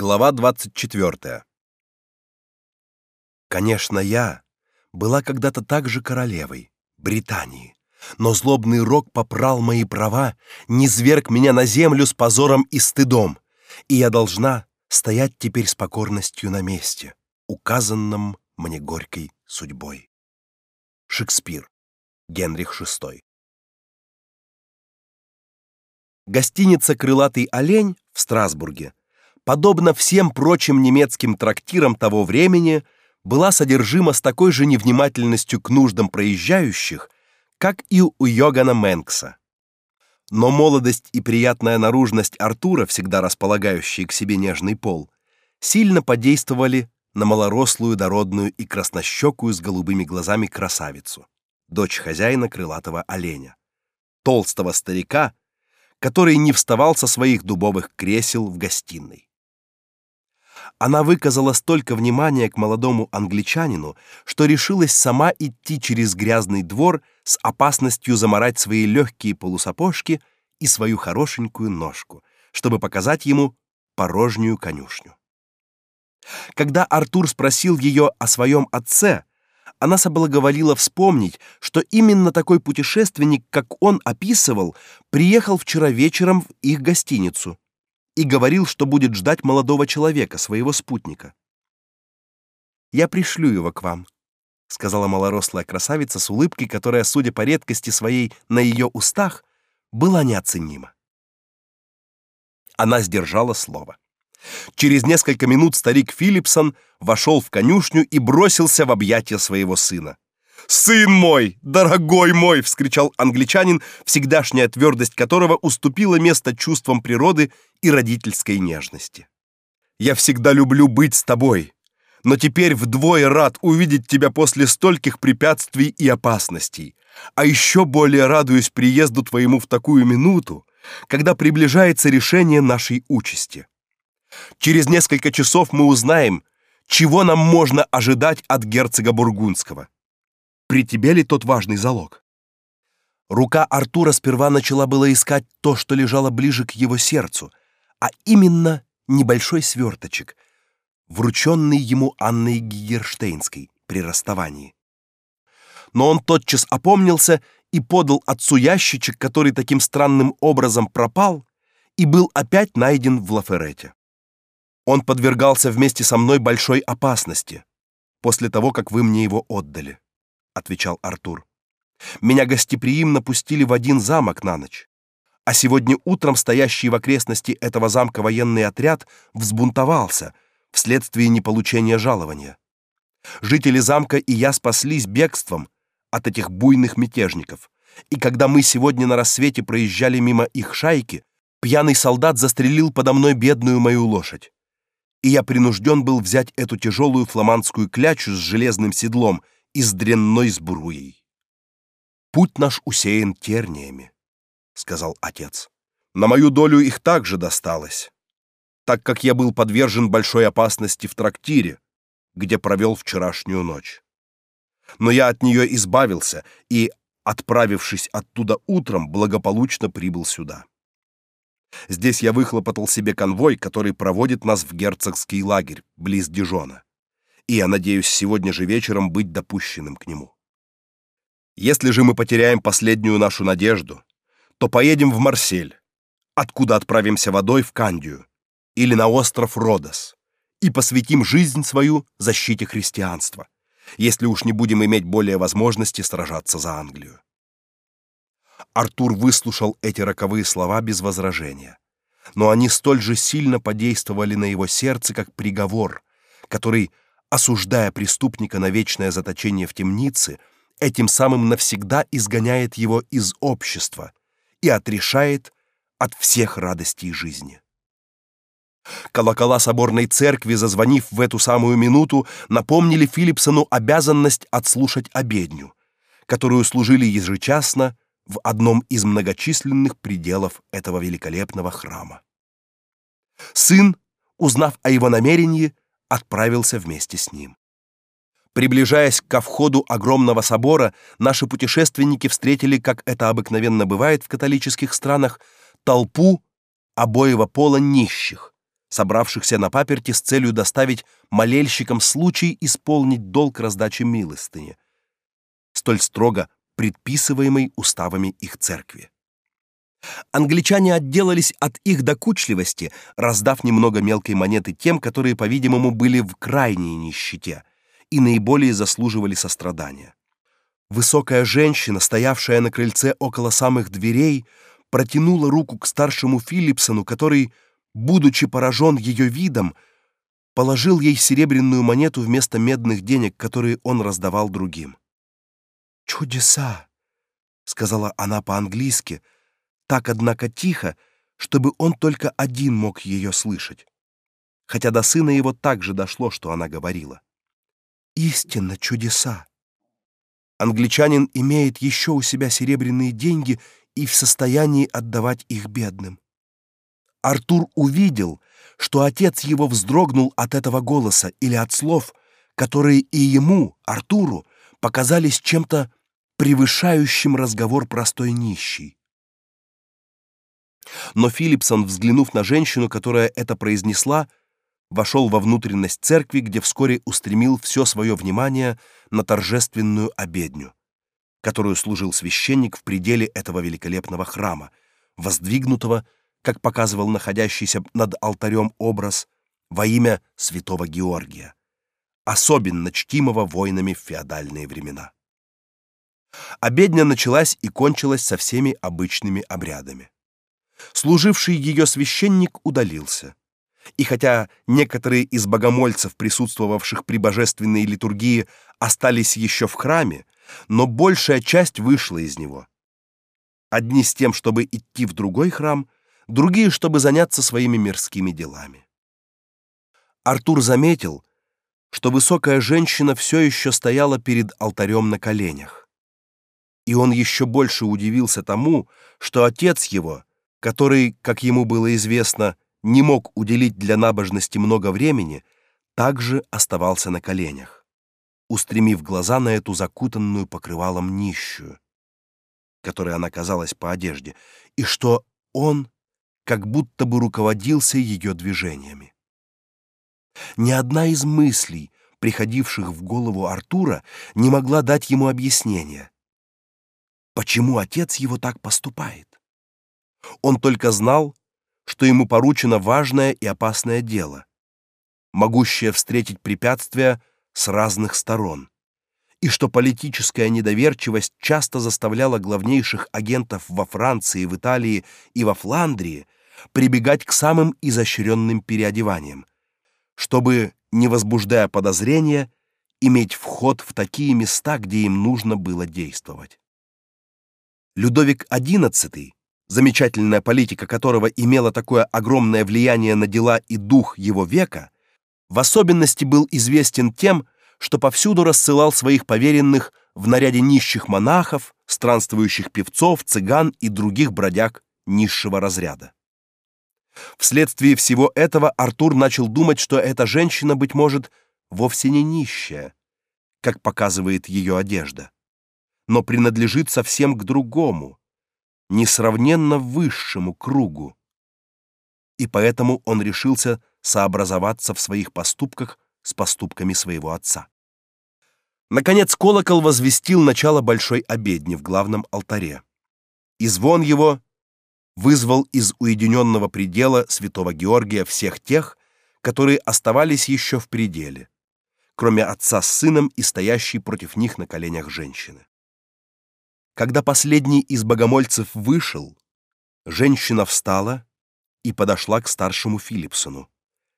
Глава 24. Конечно, я была когда-то также королевой Британии, но злобный рок попрал мои права, низвергг меня на землю с позором и стыдом, и я должна стоять теперь с покорностью на месте, указанном мне горькой судьбой. Шекспир. Генрих VI. Гостиница Крылатый олень в Страсбурге подобно всем прочим немецким трактирам того времени, была содержима с такой же невнимательностью к нуждам проезжающих, как и у Йогана Менкса. Но молодость и приятная наружность Артура, всегда располагающие к себе нежный пол, сильно подействовали на малорослую, дородную и краснощекую с голубыми глазами красавицу, дочь хозяина крылатого оленя, толстого старика, который не вставал со своих дубовых кресел в гостиной. Она выказала столько внимания к молодому англичанину, что решилась сама идти через грязный двор с опасностью заморать свои легкие полусапожки и свою хорошенькую ножку, чтобы показать ему порожнюю конюшню. Когда Артур спросил ее о своем отце, она соблаговолила вспомнить, что именно такой путешественник, как он описывал, приехал вчера вечером в их гостиницу и говорил, что будет ждать молодого человека, своего спутника. Я пришлю его к вам, сказала малорослая красавица с улыбкой, которая, судя по редкости своей на ее устах, была неоценима. Она сдержала слово. Через несколько минут старик Филипсон вошел в конюшню и бросился в объятия своего сына. «Сын мой, дорогой мой!» — вскричал англичанин, всегдашняя твердость которого уступила место чувствам природы и родительской нежности. «Я всегда люблю быть с тобой, но теперь вдвое рад увидеть тебя после стольких препятствий и опасностей, а еще более радуюсь приезду твоему в такую минуту, когда приближается решение нашей участи. Через несколько часов мы узнаем, чего нам можно ожидать от герцога бургундского при тебе ли тот важный залог? Рука Артура сперва начала было искать то, что лежало ближе к его сердцу, а именно небольшой сверточек, врученный ему Анной Гигерштейнской при расставании. Но он тотчас опомнился и подал отцу ящичек, который таким странным образом пропал и был опять найден в Лаферете. Он подвергался вместе со мной большой опасности после того, как вы мне его отдали отвечал Артур. Меня гостеприимно пустили в один замок на ночь. А сегодня утром стоящий в окрестности этого замка военный отряд взбунтовался вследствие неполучения жалования. Жители замка и я спаслись бегством от этих буйных мятежников. И когда мы сегодня на рассвете проезжали мимо их шайки, пьяный солдат застрелил подо мной бедную мою лошадь. И я принужден был взять эту тяжелую фламандскую клячу с железным седлом и с дрянной сбруей. Путь наш усеян терниями, сказал отец. На мою долю их также досталось, так как я был подвержен большой опасности в трактире, где провел вчерашнюю ночь. Но я от нее избавился и, отправившись оттуда утром, благополучно прибыл сюда. Здесь я выхлопотал себе конвой, который проводит нас в герцогский лагерь близ Дижона и я надеюсь сегодня же вечером быть допущенным к нему. Если же мы потеряем последнюю нашу надежду, то поедем в Марсель, откуда отправимся водой в Кандию или на остров Родос и посвятим жизнь свою защите христианства, если уж не будем иметь более возможности сражаться за Англию. Артур выслушал эти роковые слова без возражения, но они столь же сильно подействовали на его сердце, как приговор, который осуждая преступника на вечное заточение в темнице, этим самым навсегда изгоняет его из общества и отрешает от всех радостей жизни. Колокола соборной церкви, зазвонив в эту самую минуту, напомнили Филипсону обязанность отслушать обедню, которую служили ежечасно в одном из многочисленных пределов этого великолепного храма. Сын, узнав о его намерении, отправился вместе с ним. Приближаясь ко входу огромного собора, наши путешественники встретили, как это обыкновенно бывает в католических странах, толпу обоего пола нищих, собравшихся на паперти с целью доставить молельщикам случай исполнить долг раздачи милостыни, столь строго предписываемый уставами их церкви. Англичане отделались от их докучливости, раздав немного мелкой монеты тем, которые, по-видимому, были в крайней нищете и наиболее заслуживали сострадания. Высокая женщина, стоявшая на крыльце около самых дверей, протянула руку к старшему Филипсону, который, будучи поражен ее видом, положил ей серебряную монету вместо медных денег, которые он раздавал другим. "Чудеса", сказала она по-английски, так однако тихо, чтобы он только один мог ее слышать. Хотя до сына его также дошло, что она говорила. Истинно чудеса. Англичанин имеет еще у себя серебряные деньги и в состоянии отдавать их бедным. Артур увидел, что отец его вздрогнул от этого голоса или от слов, которые и ему, Артуру, показались чем-то превышающим разговор простой нищей. Но Филипсон, взглянув на женщину, которая это произнесла, вошел во внутренность церкви, где вскоре устремил все свое внимание на торжественную обедню, которую служил священник в пределе этого великолепного храма, воздвигнутого, как показывал находящийся над алтарем образ, во имя святого Георгия, особенно чтимого воинами в феодальные времена. Обедня началась и кончилась со всеми обычными обрядами. Служивший ее священник удалился. И хотя некоторые из богомольцев, присутствовавших при божественной литургии, остались еще в храме, но большая часть вышла из него. Одни с тем, чтобы идти в другой храм, другие, чтобы заняться своими мирскими делами. Артур заметил, что высокая женщина все еще стояла перед алтарем на коленях. И он еще больше удивился тому, что отец его, который, как ему было известно, не мог уделить для набожности много времени, также оставался на коленях, устремив глаза на эту закутанную покрывалом нищую, которой она казалась по одежде, и что он как будто бы руководился ее движениями. Ни одна из мыслей, приходивших в голову Артура, не могла дать ему объяснения. Почему отец его так поступает? Он только знал, что ему поручено важное и опасное дело, могущее встретить препятствия с разных сторон, и что политическая недоверчивость часто заставляла главнейших агентов во Франции, в Италии и во Фландрии прибегать к самым изощренным переодеваниям, чтобы, не возбуждая подозрения, иметь вход в такие места, где им нужно было действовать. Людовик XI замечательная политика которого имела такое огромное влияние на дела и дух его века, в особенности был известен тем, что повсюду рассылал своих поверенных в наряде нищих монахов, странствующих певцов, цыган и других бродяг низшего разряда. Вследствие всего этого Артур начал думать, что эта женщина быть может вовсе не нищая, как показывает ее одежда, но принадлежит совсем к другому, несравненно высшему кругу. И поэтому он решился сообразоваться в своих поступках с поступками своего отца. Наконец колокол возвестил начало большой обедни в главном алтаре. И звон его вызвал из уединенного предела святого Георгия всех тех, которые оставались еще в пределе, кроме отца с сыном и стоящей против них на коленях женщины. Когда последний из богомольцев вышел, женщина встала и подошла к старшему Филипсону,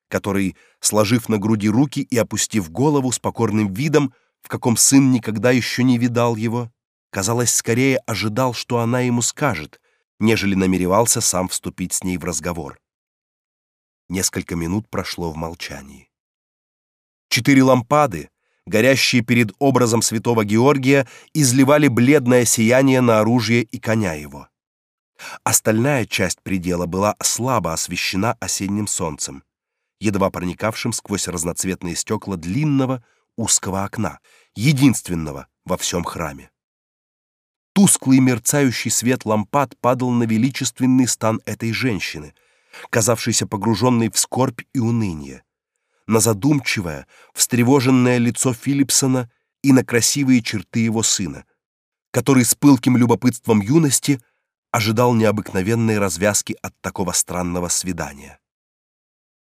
который, сложив на груди руки и опустив голову с покорным видом, в каком сын никогда еще не видал его, казалось, скорее ожидал, что она ему скажет, нежели намеревался сам вступить с ней в разговор. Несколько минут прошло в молчании. Четыре лампады, горящие перед образом святого Георгия, изливали бледное сияние на оружие и коня его. Остальная часть предела была слабо освещена осенним солнцем, едва проникавшим сквозь разноцветные стекла длинного узкого окна, единственного во всем храме. Тусклый мерцающий свет лампад падал на величественный стан этой женщины, казавшийся погруженной в скорбь и уныние, на задумчивое, встревоженное лицо Филипсона и на красивые черты его сына, который с пылким любопытством юности ожидал необыкновенной развязки от такого странного свидания.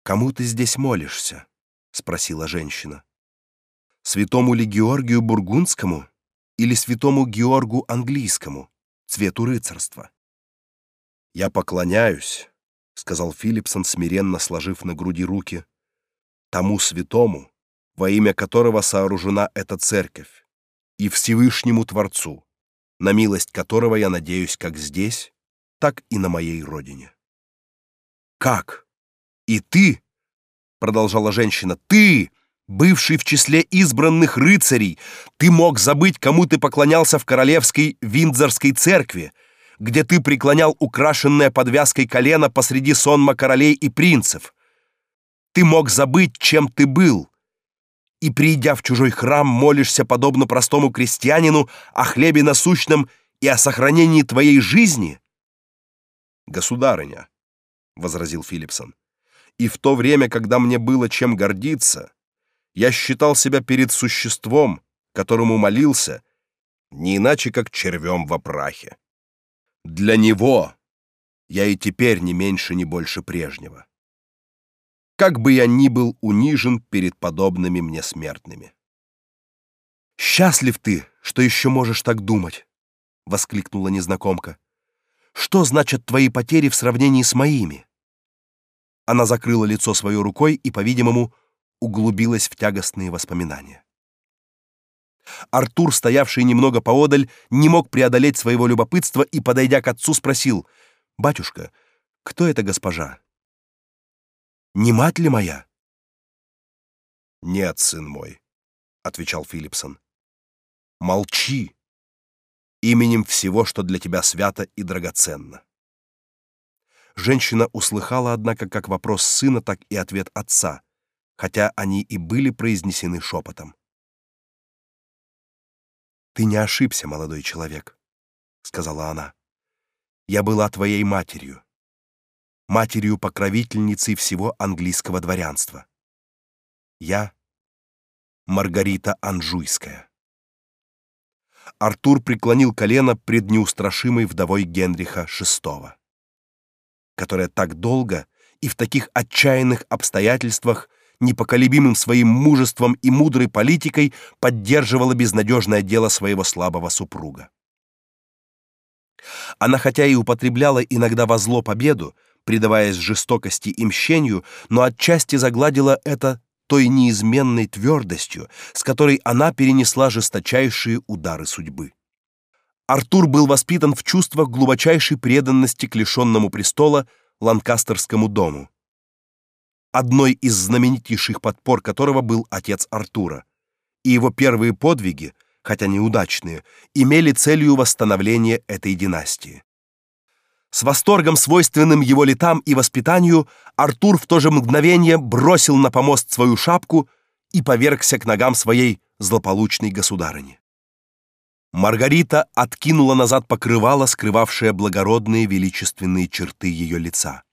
«Кому ты здесь молишься?» — спросила женщина. «Святому ли Георгию Бургундскому или святому Георгу Английскому, цвету рыцарства?» «Я поклоняюсь», — сказал Филипсон, смиренно сложив на груди руки, «тому святому, во имя которого сооружена эта церковь, и Всевышнему Творцу, на милость которого я надеюсь как здесь, так и на моей родине. Как? И ты, продолжала женщина, ты, бывший в числе избранных рыцарей, ты мог забыть, кому ты поклонялся в королевской Виндзорской церкви, где ты преклонял украшенное подвязкой колено посреди сонма королей и принцев. Ты мог забыть, чем ты был, и, придя в чужой храм, молишься подобно простому крестьянину о хлебе насущном и о сохранении твоей жизни? Государыня, возразил Филипсон. И в то время, когда мне было чем гордиться, я считал себя перед существом, которому молился, не иначе как червем во прахе. Для него я и теперь не меньше, не больше прежнего как бы я ни был унижен перед подобными мне смертными. «Счастлив ты, что еще можешь так думать!» — воскликнула незнакомка. «Что значат твои потери в сравнении с моими?» Она закрыла лицо своей рукой и, по-видимому, углубилась в тягостные воспоминания. Артур, стоявший немного поодаль, не мог преодолеть своего любопытства и, подойдя к отцу, спросил, «Батюшка, кто эта госпожа?» Не мать ли моя? Нет, сын мой, отвечал Филипсон. Молчи. Именем всего, что для тебя свято и драгоценно. Женщина услыхала, однако, как вопрос сына, так и ответ отца, хотя они и были произнесены шепотом. Ты не ошибся, молодой человек, сказала она. Я была твоей матерью матерью-покровительницей всего английского дворянства. Я Маргарита Анжуйская. Артур преклонил колено пред неустрашимой вдовой Генриха VI, которая так долго и в таких отчаянных обстоятельствах непоколебимым своим мужеством и мудрой политикой поддерживала безнадежное дело своего слабого супруга. Она хотя и употребляла иногда во зло победу, предаваясь жестокости и мщению, но отчасти загладила это той неизменной твердостью, с которой она перенесла жесточайшие удары судьбы. Артур был воспитан в чувствах глубочайшей преданности к лишенному престола Ланкастерскому дому, одной из знаменитейших подпор которого был отец Артура, и его первые подвиги, хотя неудачные, имели целью восстановления этой династии. С восторгом, свойственным его летам и воспитанию, Артур в то же мгновение бросил на помост свою шапку и повергся к ногам своей злополучной государыни. Маргарита откинула назад покрывало, скрывавшее благородные величественные черты ее лица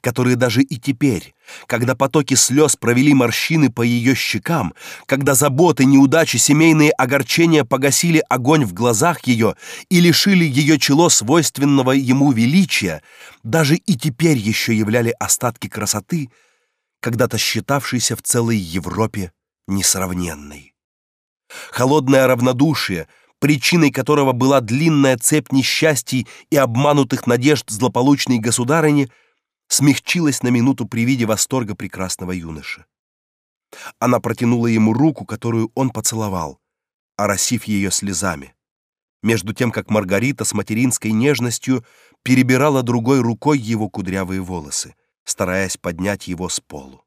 которые даже и теперь, когда потоки слез провели морщины по ее щекам, когда заботы, неудачи, семейные огорчения погасили огонь в глазах ее и лишили ее чело свойственного ему величия, даже и теперь еще являли остатки красоты, когда-то считавшейся в целой Европе несравненной. Холодное равнодушие, причиной которого была длинная цепь несчастий и обманутых надежд злополучной государыни – смягчилась на минуту при виде восторга прекрасного юноши. Она протянула ему руку, которую он поцеловал, оросив ее слезами, между тем как Маргарита с материнской нежностью перебирала другой рукой его кудрявые волосы, стараясь поднять его с полу.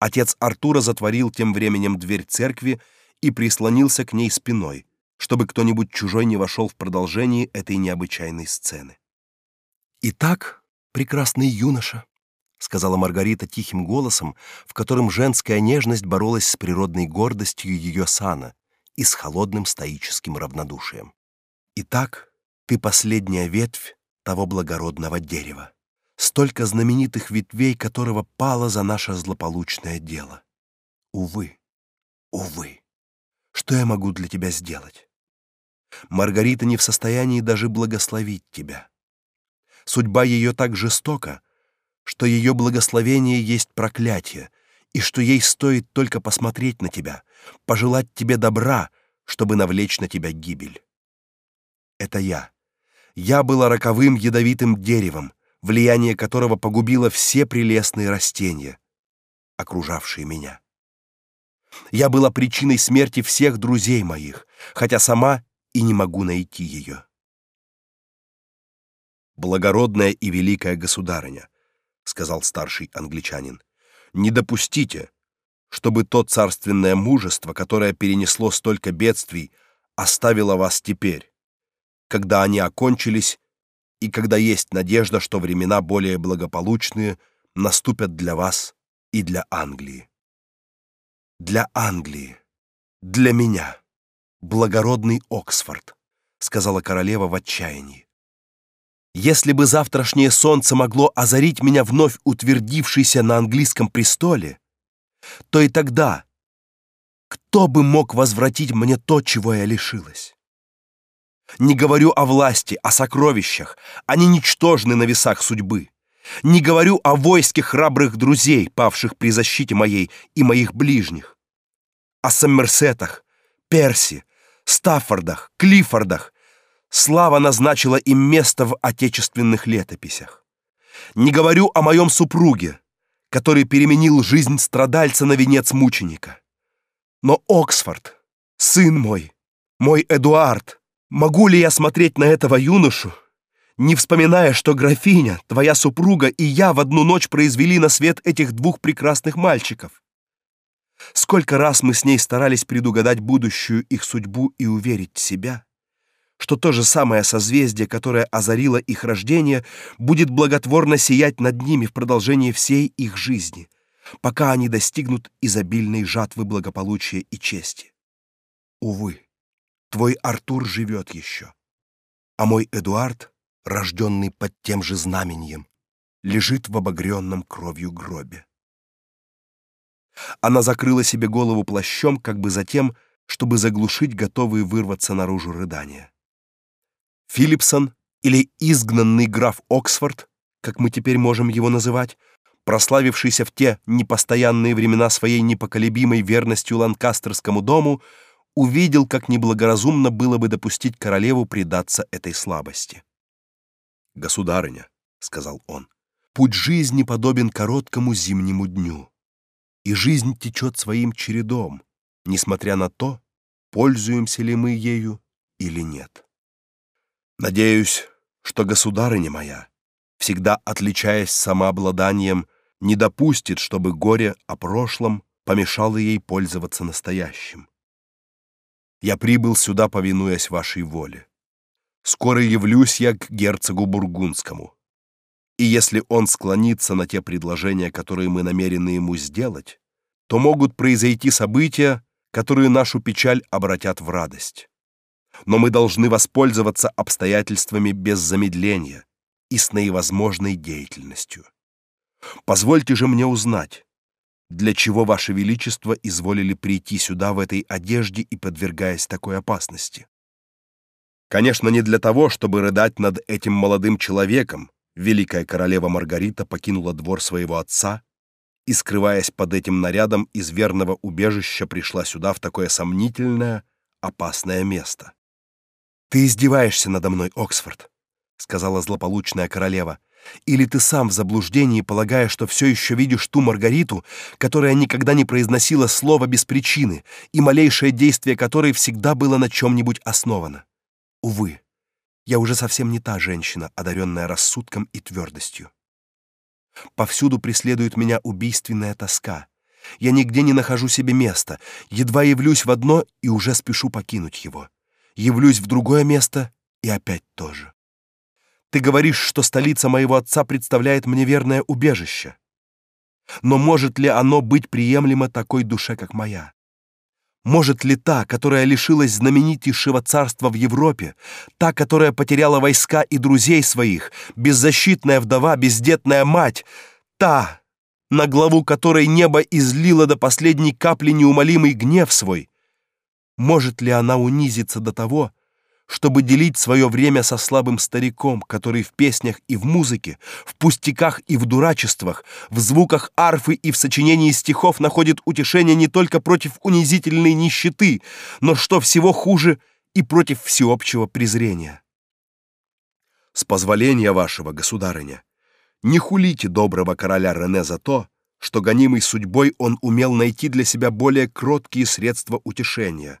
Отец Артура затворил тем временем дверь церкви и прислонился к ней спиной, чтобы кто-нибудь чужой не вошел в продолжение этой необычайной сцены. Итак, прекрасный юноша, сказала Маргарита тихим голосом, в котором женская нежность боролась с природной гордостью ее сана и с холодным стоическим равнодушием. Итак, ты последняя ветвь того благородного дерева. столько знаменитых ветвей которого пало за наше злополучное дело. Увы, увы, что я могу для тебя сделать? Маргарита не в состоянии даже благословить тебя. Судьба ее так жестока, что ее благословение есть проклятие, и что ей стоит только посмотреть на тебя, пожелать тебе добра, чтобы навлечь на тебя гибель. Это я. Я была роковым ядовитым деревом, влияние которого погубило все прелестные растения, окружавшие меня. Я была причиной смерти всех друзей моих, хотя сама и не могу найти ее. Благородная и великая государыня, сказал старший англичанин. Не допустите, чтобы то царственное мужество, которое перенесло столько бедствий, оставило вас теперь, когда они окончились и когда есть надежда, что времена более благополучные наступят для вас и для Англии. Для Англии, для меня, благородный Оксфорд, сказала королева в отчаянии. Если бы завтрашнее солнце могло озарить меня вновь утвердившейся на английском престоле, то и тогда кто бы мог возвратить мне то, чего я лишилась? Не говорю о власти, о сокровищах, они ничтожны на весах судьбы. Не говорю о войске храбрых друзей, павших при защите моей и моих ближних. О Сомерсетах, Перси, Стаффордах, Клиффордах, слава назначила им место в отечественных летописях. Не говорю о моем супруге, который переменил жизнь страдальца на венец мученика. Но Оксфорд, сын мой, мой Эдуард, могу ли я смотреть на этого юношу, не вспоминая, что графиня, твоя супруга и я в одну ночь произвели на свет этих двух прекрасных мальчиков? Сколько раз мы с ней старались предугадать будущую их судьбу и уверить себя, что то же самое созвездие, которое озарило их рождение, будет благотворно сиять над ними в продолжении всей их жизни, пока они достигнут изобильной жатвы благополучия и чести. Увы, твой Артур живет еще, а мой Эдуард, рожденный под тем же знаменем, лежит в обогренном кровью гробе. Она закрыла себе голову плащом, как бы затем, чтобы заглушить готовые вырваться наружу рыдания. Филипсон или изгнанный граф Оксфорд, как мы теперь можем его называть, прославившийся в те непостоянные времена своей непоколебимой верностью ланкастерскому дому, увидел, как неблагоразумно было бы допустить королеву предаться этой слабости. «Государыня», — сказал он, — «путь жизни подобен короткому зимнему дню, и жизнь течет своим чередом, несмотря на то, пользуемся ли мы ею или нет». Надеюсь, что государыня моя, всегда отличаясь самообладанием, не допустит, чтобы горе о прошлом помешало ей пользоваться настоящим. Я прибыл сюда, повинуясь вашей воле. Скоро явлюсь я к герцогу бургундскому. И если он склонится на те предложения, которые мы намерены ему сделать, то могут произойти события, которые нашу печаль обратят в радость но мы должны воспользоваться обстоятельствами без замедления и с наивозможной деятельностью. Позвольте же мне узнать, для чего ваше величество изволили прийти сюда в этой одежде и подвергаясь такой опасности. Конечно, не для того, чтобы рыдать над этим молодым человеком, великая королева Маргарита покинула двор своего отца и, скрываясь под этим нарядом из верного убежища, пришла сюда в такое сомнительное, опасное место. Ты издеваешься надо мной, Оксфорд, сказала злополучная королева. Или ты сам в заблуждении, полагая, что все еще видишь ту Маргариту, которая никогда не произносила слова без причины, и малейшее действие которой всегда было на чем нибудь основано. Увы, я уже совсем не та женщина, одаренная рассудком и твердостью. Повсюду преследует меня убийственная тоска. Я нигде не нахожу себе места, едва явлюсь в одно и уже спешу покинуть его явлюсь в другое место и опять тоже. Ты говоришь, что столица моего отца представляет мне верное убежище. Но может ли оно быть приемлемо такой душе, как моя? Может ли та, которая лишилась знаменитейшего царства в Европе, та, которая потеряла войска и друзей своих, беззащитная вдова, бездетная мать, та, на главу которой небо излило до последней капли неумолимый гнев свой, может ли она унизиться до того, чтобы делить свое время со слабым стариком, который в песнях и в музыке, в пустяках и в дурачествах, в звуках арфы и в сочинении стихов находит утешение не только против унизительной нищеты, но что всего хуже и против всеобщего презрения. С позволения вашего, государыня, не хулите доброго короля Рене за то, что гонимый судьбой он умел найти для себя более кроткие средства утешения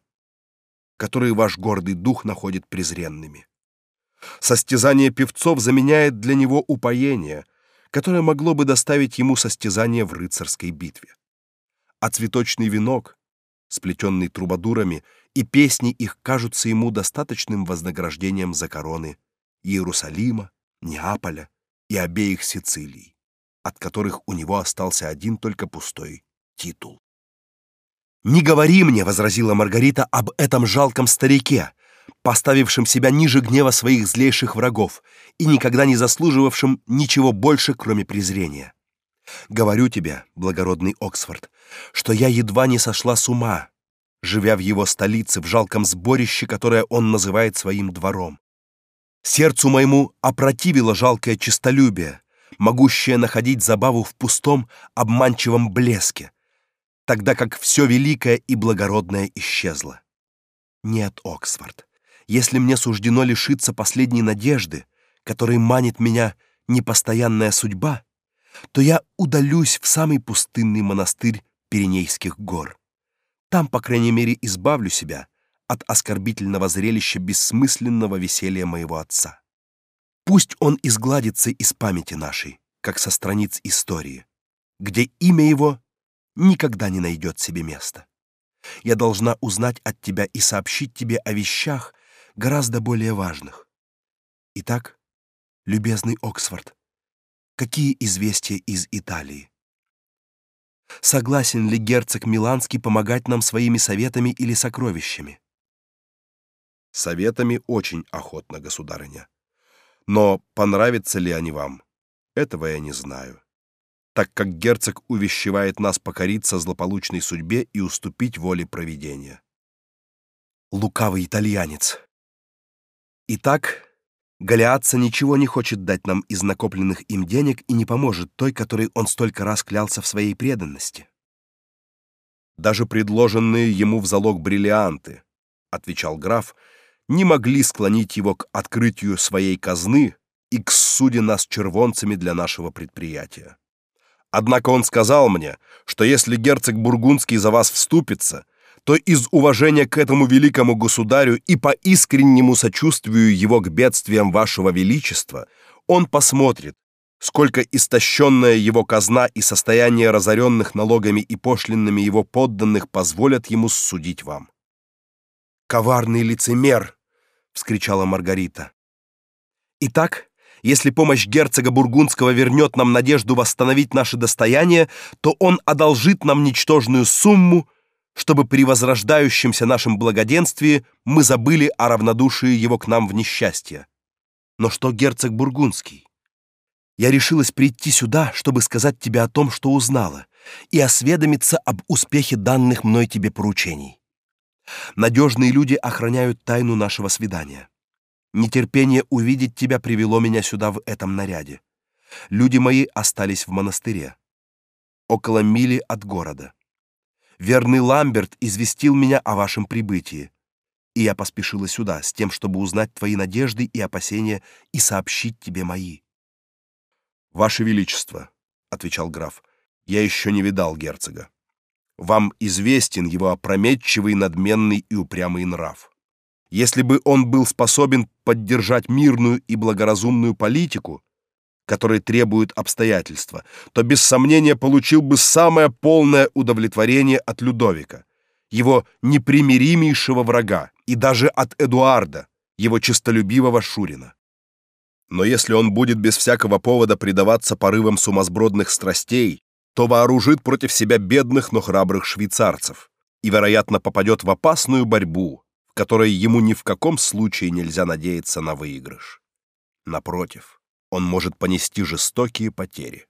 которые ваш гордый дух находит презренными. Состязание певцов заменяет для него упоение, которое могло бы доставить ему состязание в рыцарской битве. А цветочный венок, сплетенный трубадурами, и песни их кажутся ему достаточным вознаграждением за короны Иерусалима, Неаполя и обеих Сицилий, от которых у него остался один только пустой титул. «Не говори мне», — возразила Маргарита, — «об этом жалком старике, поставившем себя ниже гнева своих злейших врагов и никогда не заслуживавшем ничего больше, кроме презрения. Говорю тебе, благородный Оксфорд, что я едва не сошла с ума, живя в его столице, в жалком сборище, которое он называет своим двором. Сердцу моему опротивило жалкое честолюбие, могущее находить забаву в пустом, обманчивом блеске, тогда как все великое и благородное исчезло. Нет, Оксфорд, если мне суждено лишиться последней надежды, которой манит меня непостоянная судьба, то я удалюсь в самый пустынный монастырь Пиренейских гор. Там, по крайней мере, избавлю себя от оскорбительного зрелища бессмысленного веселья моего отца. Пусть он изгладится из памяти нашей, как со страниц истории, где имя его никогда не найдет себе места. Я должна узнать от тебя и сообщить тебе о вещах гораздо более важных. Итак, любезный Оксфорд, какие известия из Италии? Согласен ли герцог Миланский помогать нам своими советами или сокровищами? Советами очень охотно, государыня. Но понравятся ли они вам, этого я не знаю так как герцог увещевает нас покориться злополучной судьбе и уступить воле провидения. Лукавый итальянец. Итак, Галиатца ничего не хочет дать нам из накопленных им денег и не поможет той, которой он столько раз клялся в своей преданности. Даже предложенные ему в залог бриллианты, отвечал граф, не могли склонить его к открытию своей казны и к суде нас червонцами для нашего предприятия. Однако он сказал мне, что если герцог бургундский за вас вступится, то из уважения к этому великому государю и по искреннему сочувствию его к бедствиям вашего величества, он посмотрит, сколько истощенная его казна и состояние разоренных налогами и пошлинами его подданных позволят ему судить вам. Коварный лицемер, вскричала Маргарита. Итак, если помощь герцога бургундского вернет нам надежду восстановить наше достояние, то он одолжит нам ничтожную сумму, чтобы при возрождающемся нашем благоденствии мы забыли о равнодушии его к нам в несчастье. Но что герцог бургундский? Я решилась прийти сюда, чтобы сказать тебе о том, что узнала, и осведомиться об успехе данных мной тебе поручений. Надежные люди охраняют тайну нашего свидания. Нетерпение увидеть тебя привело меня сюда в этом наряде. Люди мои остались в монастыре, около мили от города. Верный Ламберт известил меня о вашем прибытии, и я поспешила сюда с тем, чтобы узнать твои надежды и опасения и сообщить тебе мои. Ваше величество, отвечал граф. Я еще не видал герцога. Вам известен его опрометчивый, надменный и упрямый нрав. Если бы он был способен поддержать мирную и благоразумную политику, которой требуют обстоятельства, то без сомнения получил бы самое полное удовлетворение от Людовика, его непримиримейшего врага, и даже от Эдуарда, его честолюбивого шурина. Но если он будет без всякого повода предаваться порывам сумасбродных страстей, то вооружит против себя бедных, но храбрых швейцарцев и, вероятно, попадет в опасную борьбу, в которой ему ни в каком случае нельзя надеяться на выигрыш. Напротив, он может понести жестокие потери.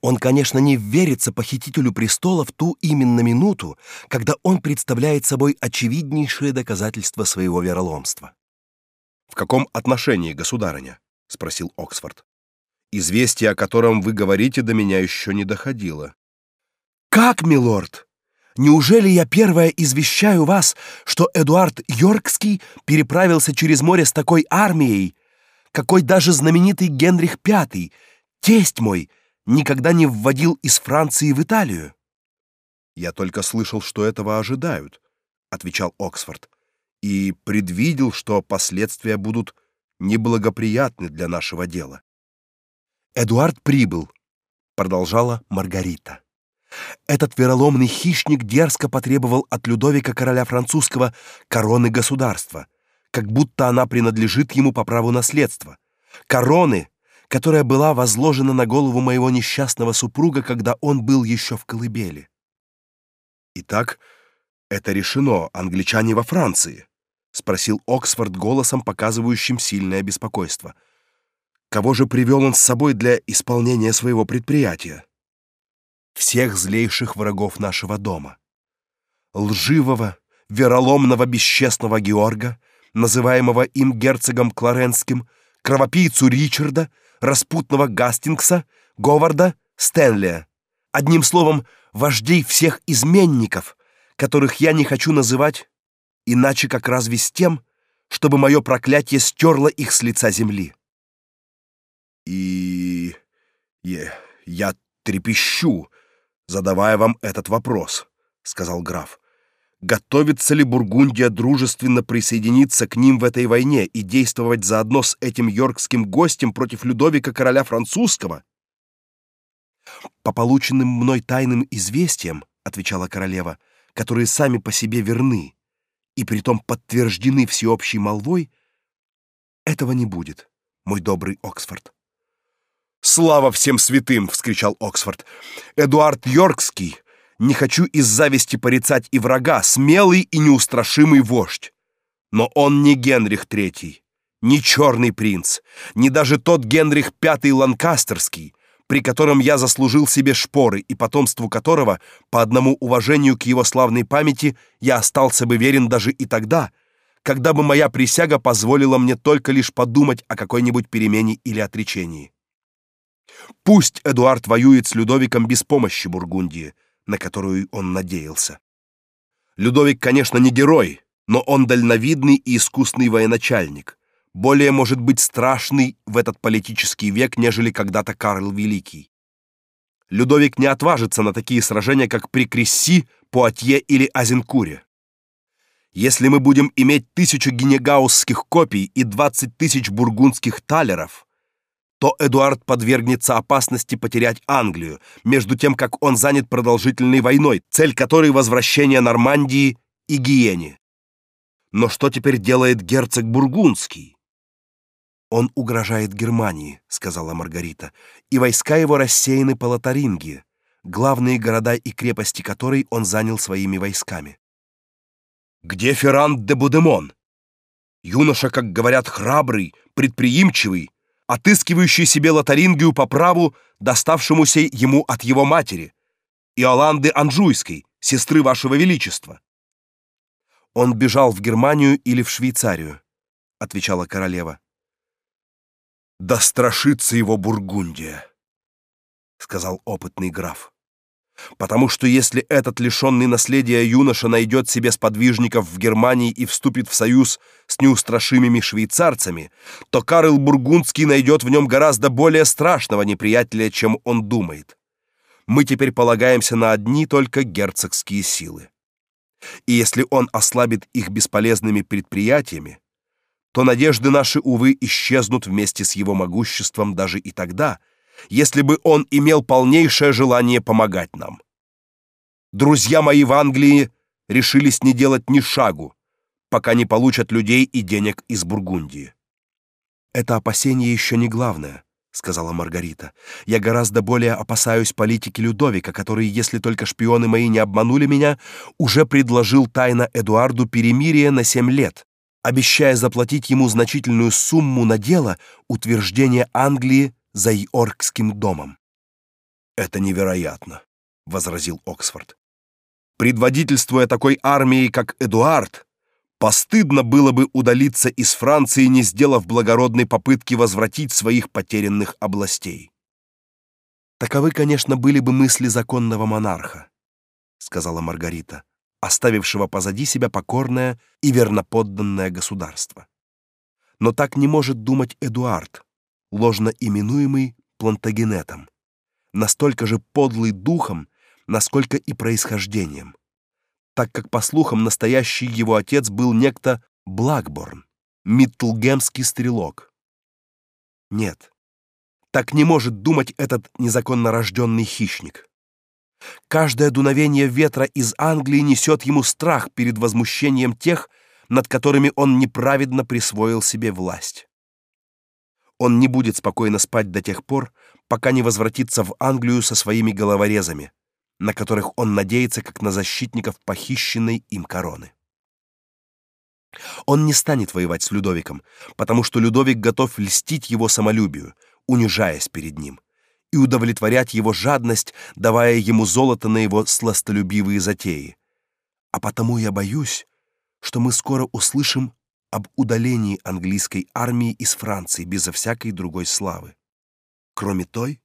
Он, конечно, не верится похитителю престола в ту именно минуту, когда он представляет собой очевиднейшее доказательство своего вероломства. В каком отношении, государыня? спросил Оксфорд. Известие, о котором вы говорите, до меня еще не доходило. Как, милорд? Неужели я первая извещаю вас, что Эдуард Йоркский переправился через море с такой армией, какой даже знаменитый Генрих V, тесть мой, никогда не вводил из Франции в Италию? Я только слышал, что этого ожидают, отвечал Оксфорд, и предвидел, что последствия будут неблагоприятны для нашего дела. Эдуард прибыл, продолжала Маргарита. Этот вероломный хищник дерзко потребовал от Людовика короля французского короны государства, как будто она принадлежит ему по праву наследства. Короны, которая была возложена на голову моего несчастного супруга, когда он был еще в колыбели. Итак, это решено, англичане во Франции, спросил Оксфорд голосом, показывающим сильное беспокойство. Кого же привел он с собой для исполнения своего предприятия? Всех злейших врагов нашего дома. Лживого, вероломного, бесчестного Георга, называемого им герцогом Кларенским, кровопийцу Ричарда, распутного Гастингса, Говарда, Стэнлия. Одним словом, вождей всех изменников, которых я не хочу называть иначе как разве с тем, чтобы мое проклятие стерло их с лица земли. И я, я трепещу, задавая вам этот вопрос, сказал граф. Готовится ли Бургундия дружественно присоединиться к ним в этой войне и действовать заодно с этим йоркским гостем против Людовика короля французского? По полученным мной тайным известиям, отвечала королева, которые сами по себе верны и притом подтверждены всеобщей молвой, этого не будет, мой добрый Оксфорд. Слава всем святым, вскричал Оксфорд. Эдуард Йоркский не хочу из зависти порицать и врага, смелый и неустрашимый вождь. Но он не Генрих III, не черный принц, не даже тот Генрих V Ланкастерский, при котором я заслужил себе шпоры и потомству которого, по одному уважению к его славной памяти, я остался бы верен даже и тогда, когда бы моя присяга позволила мне только лишь подумать о какой-нибудь перемене или отречении. Пусть Эдуард воюет с Людовиком без помощи Бургундии, на которую он надеялся. Людовик, конечно, не герой, но он дальновидный и искусный военачальник, более может быть страшный в этот политический век, нежели когда-то Карл Великий. Людовик не отважится на такие сражения, как при Кресси, Пуатье или Азенкуре. Если мы будем иметь тысячу генегаусских копий и двадцать тысяч бургундских талеров, то Эдуард подвергнется опасности потерять Англию, между тем как он занят продолжительной войной, цель которой возвращение Нормандии и Гиени. Но что теперь делает герцог бургундский? Он угрожает Германии, сказала Маргарита, и войска его рассеяны по Лотарингии, главные города и крепости которой он занял своими войсками. Где Ферранд де Будемон? Юноша, как говорят, храбрый, предприимчивый, отыскивающий себе Лотарингию по праву, доставшемуся ему от его матери, Иоланды Анжуйской, сестры вашего величества. Он бежал в Германию или в Швейцарию, отвечала королева. Да страшится его Бургундия, сказал опытный граф. Потому что если этот лишенный наследия юноша найдет себе сподвижников в Германии и вступит в союз с неустрашимыми швейцарцами, то Карл Бургундский найдет в нем гораздо более страшного неприятеля, чем он думает. Мы теперь полагаемся на одни только герцогские силы. И если он ослабит их бесполезными предприятиями, то надежды наши, увы, исчезнут вместе с его могуществом даже и тогда, если бы он имел полнейшее желание помогать нам. Друзья мои в Англии решились не делать ни шагу, пока не получат людей и денег из Бургундии. Это опасение еще не главное, сказала Маргарита. Я гораздо более опасаюсь политики Людовика, который, если только шпионы мои не обманули меня, уже предложил тайно Эдуарду перемирие на семь лет, обещая заплатить ему значительную сумму на дело утверждения Англии за Йоркским домом. Это невероятно, возразил Оксфорд. Предводительствуя такой армией, как Эдуард, постыдно было бы удалиться из Франции, не сделав благородной попытки возвратить своих потерянных областей. Таковы, конечно, были бы мысли законного монарха, сказала Маргарита, оставившего позади себя покорное и верноподданное государство. Но так не может думать Эдуард, ложно именуемый Плантагенетом настолько же подлый духом, насколько и происхождением, так как по слухам настоящий его отец был некто Блэкборн, миттлгемский стрелок. Нет. Так не может думать этот незаконно рожденный хищник. Каждое дуновение ветра из Англии несет ему страх перед возмущением тех, над которыми он неправедно присвоил себе власть. Он не будет спокойно спать до тех пор, пока не возвратится в Англию со своими головорезами, на которых он надеется как на защитников похищенной им короны. Он не станет воевать с Людовиком, потому что Людовик готов льстить его самолюбию, унижаясь перед ним, и удовлетворять его жадность, давая ему золото на его сластолюбивые затеи. А потому я боюсь, что мы скоро услышим об удалении английской армии из Франции безо всякой другой славы кроме той,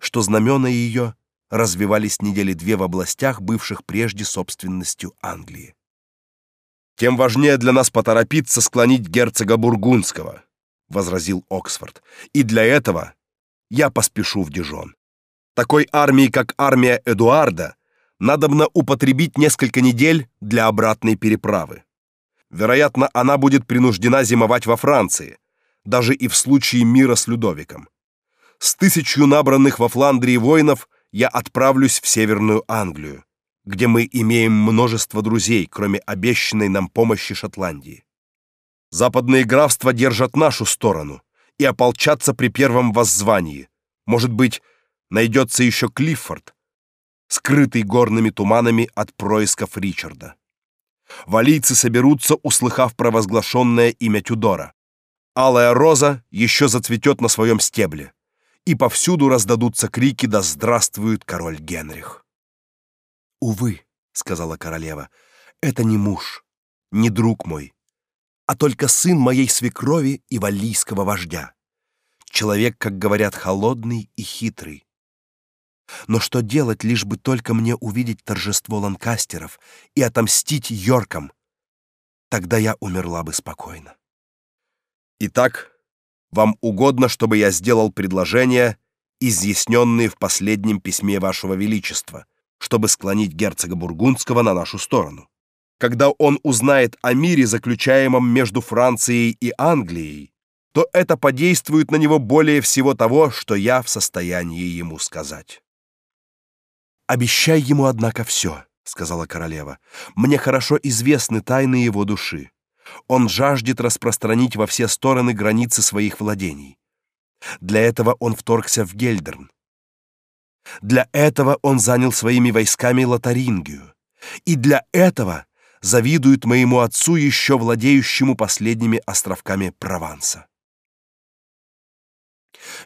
что знамена ее развивались недели две в областях, бывших прежде собственностью Англии. Тем важнее для нас поторопиться склонить герцога бургундского, возразил Оксфорд. И для этого я поспешу в Дижон. Такой армии, как армия Эдуарда, надобно употребить несколько недель для обратной переправы. Вероятно, она будет принуждена зимовать во Франции, даже и в случае мира с Людовиком. С тысячью набранных во Фландрии воинов я отправлюсь в Северную Англию, где мы имеем множество друзей, кроме обещанной нам помощи Шотландии. Западные графства держат нашу сторону и ополчатся при первом воззвании. Может быть, найдется еще Клиффорд, скрытый горными туманами от происков Ричарда. Валийцы соберутся, услыхав провозглашенное имя Тюдора. Алая роза еще зацветет на своем стебле и повсюду раздадутся крики «Да здравствует король Генрих!» «Увы», — сказала королева, — «это не муж, не друг мой, а только сын моей свекрови и валлийского вождя. Человек, как говорят, холодный и хитрый. Но что делать, лишь бы только мне увидеть торжество ланкастеров и отомстить Йоркам? Тогда я умерла бы спокойно. Итак, вам угодно, чтобы я сделал предложение, изъясненные в последнем письме вашего величества, чтобы склонить герцога бургундского на нашу сторону. Когда он узнает о мире, заключаемом между Францией и Англией, то это подействует на него более всего того, что я в состоянии ему сказать. Обещай ему однако все, сказала королева. Мне хорошо известны тайны его души. Он жаждет распространить во все стороны границы своих владений. Для этого он вторгся в Гельдерн. Для этого он занял своими войсками Лотарингию. И для этого завидует моему отцу еще владеющему последними островками Прованса.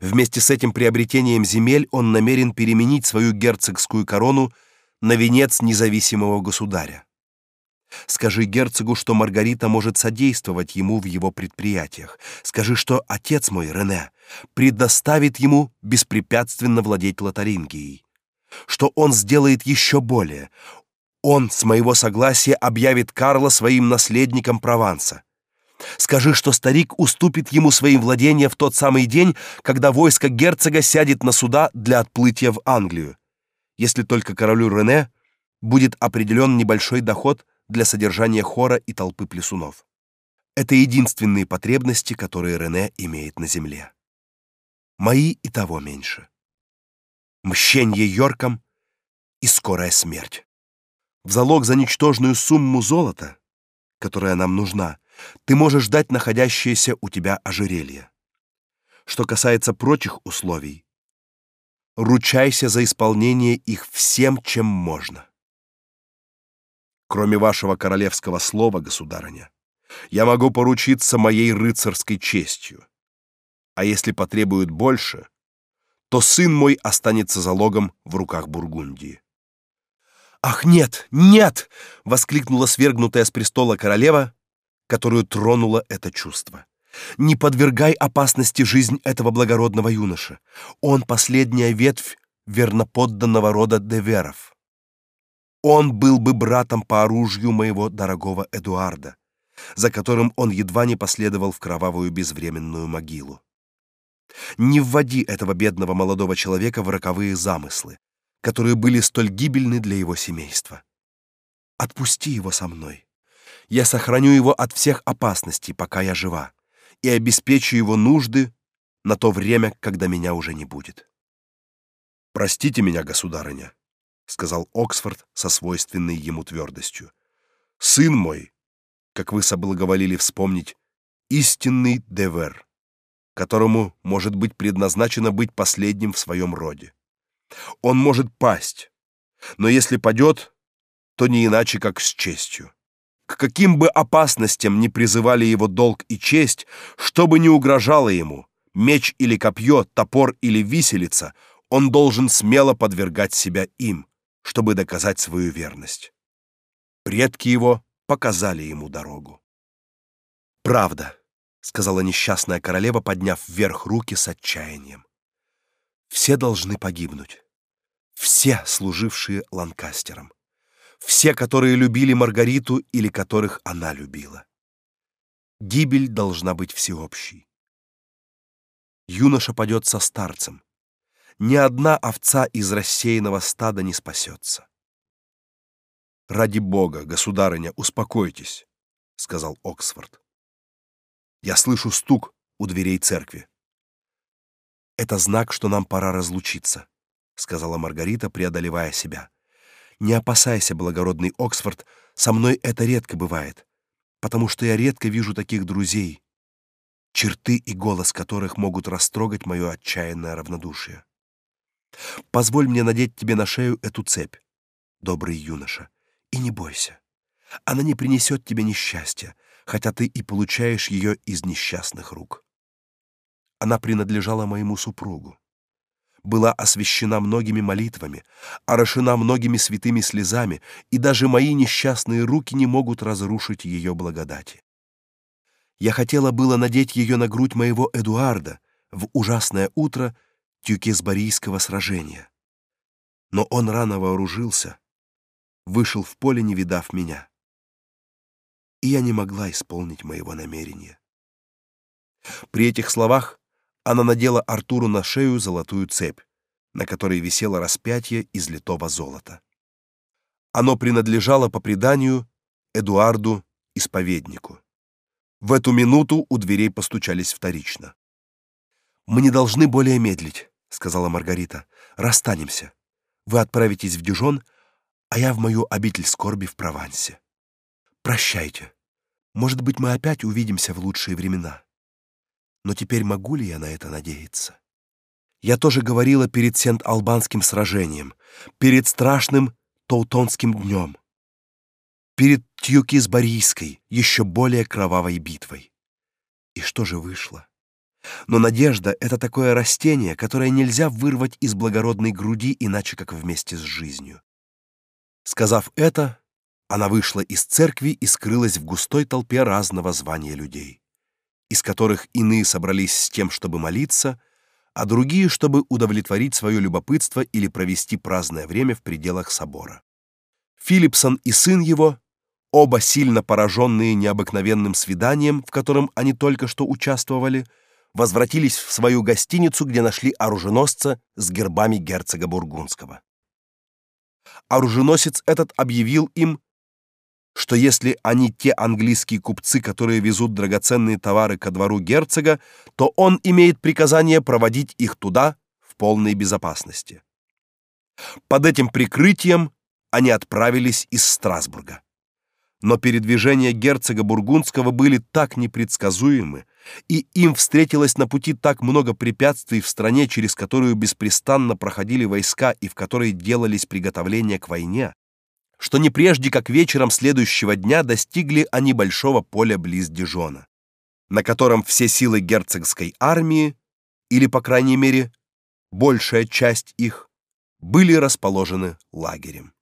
Вместе с этим приобретением земель он намерен переменить свою герцогскую корону на венец независимого государя. Скажи герцогу, что Маргарита может содействовать ему в его предприятиях. Скажи, что отец мой, Рене, предоставит ему беспрепятственно владеть Лотарингией. Что он сделает еще более. Он с моего согласия объявит Карла своим наследником Прованса. Скажи, что старик уступит ему свои владения в тот самый день, когда войско герцога сядет на суда для отплытия в Англию. Если только королю Рене будет определен небольшой доход для содержания хора и толпы плесунов. Это единственные потребности, которые Рене имеет на земле. Мои и того меньше. Мщение Йоркам и скорая смерть. В залог за ничтожную сумму золота, которая нам нужна, ты можешь дать находящееся у тебя ожерелье. Что касается прочих условий, ручайся за исполнение их всем, чем можно. Кроме вашего королевского слова, государыня, я могу поручиться моей рыцарской честью. А если потребуют больше, то сын мой останется залогом в руках Бургундии. Ах, нет, нет, воскликнула свергнутая с престола королева, которую тронуло это чувство. Не подвергай опасности жизнь этого благородного юноши. Он последняя ветвь верноподданного рода Деверов. Он был бы братом по оружию моего дорогого Эдуарда, за которым он едва не последовал в кровавую безвременную могилу. Не вводи этого бедного молодого человека в роковые замыслы, которые были столь гибельны для его семейства. Отпусти его со мной. Я сохраню его от всех опасностей, пока я жива и обеспечу его нужды на то время, когда меня уже не будет. Простите меня, государыня, сказал Оксфорд со свойственной ему твердостью. Сын мой, как вы соблаговолили вспомнить, истинный девер, которому может быть предназначено быть последним в своем роде. Он может пасть, но если падет, то не иначе, как с честью. К каким бы опасностям ни призывали его долг и честь, что бы ни угрожало ему, меч или копье, топор или виселица, он должен смело подвергать себя им, чтобы доказать свою верность. Предки его показали ему дорогу. Правда, сказала несчастная королева, подняв вверх руки с отчаянием. Все должны погибнуть. Все, служившие Ланкастером все, которые любили Маргариту или которых она любила. Гибель должна быть всеобщей. Юноша падет со старцем. Ни одна овца из рассеянного стада не спасется. Ради бога, государыня, успокойтесь, сказал Оксфорд. Я слышу стук у дверей церкви. Это знак, что нам пора разлучиться, сказала Маргарита, преодолевая себя. Не опасайся, благородный Оксфорд, со мной это редко бывает, потому что я редко вижу таких друзей, черты и голос которых могут растрогать мое отчаянное равнодушие. Позволь мне надеть тебе на шею эту цепь, добрый юноша, и не бойся. Она не принесет тебе несчастья, хотя ты и получаешь ее из несчастных рук. Она принадлежала моему супругу была освящена многими молитвами, орошена многими святыми слезами, и даже мои несчастные руки не могут разрушить ее благодати. Я хотела было надеть ее на грудь моего Эдуарда в ужасное утро Тюкесбарийского сражения. Но он рано вооружился, вышел в поле, не видав меня. И я не могла исполнить моего намерения. При этих словах она надела Артуру на шею золотую цепь, на которой висело распятие из литого золота. Оно принадлежало по преданию Эдуарду исповеднику. В эту минуту у дверей постучались вторично. Мы не должны более медлить, сказала Маргарита. Расстанемся. Вы отправитесь в Дюжон, а я в мою обитель скорби в Провансе. Прощайте. Может быть, мы опять увидимся в лучшие времена. Но теперь могу ли я на это надеяться? Я тоже говорила перед Сент-Албанским сражением, перед страшным Тоутонским днем, перед Тьюкисбарийской, еще более кровавой битвой. И что же вышло? Но надежда — это такое растение, которое нельзя вырвать из благородной груди иначе, как вместе с жизнью. Сказав это, она вышла из церкви и скрылась в густой толпе разного звания людей из которых иные собрались с тем, чтобы молиться, а другие, чтобы удовлетворить свое любопытство или провести праздное время в пределах собора. Филипсон и сын его, оба сильно пораженные необыкновенным свиданием, в котором они только что участвовали, возвратились в свою гостиницу, где нашли оруженосца с гербами герцога бургундского. Оруженосец этот объявил им, что если они те английские купцы, которые везут драгоценные товары ко двору герцога, то он имеет приказание проводить их туда в полной безопасности. Под этим прикрытием они отправились из Страсбурга. Но передвижения герцога бургундского были так непредсказуемы, и им встретилось на пути так много препятствий в стране, через которую беспрестанно проходили войска и в которой делались приготовления к войне, что не прежде как вечером следующего дня достигли они большого поля близ Дижона, на котором все силы герцогской армии, или по крайней мере большая часть их, были расположены лагерем.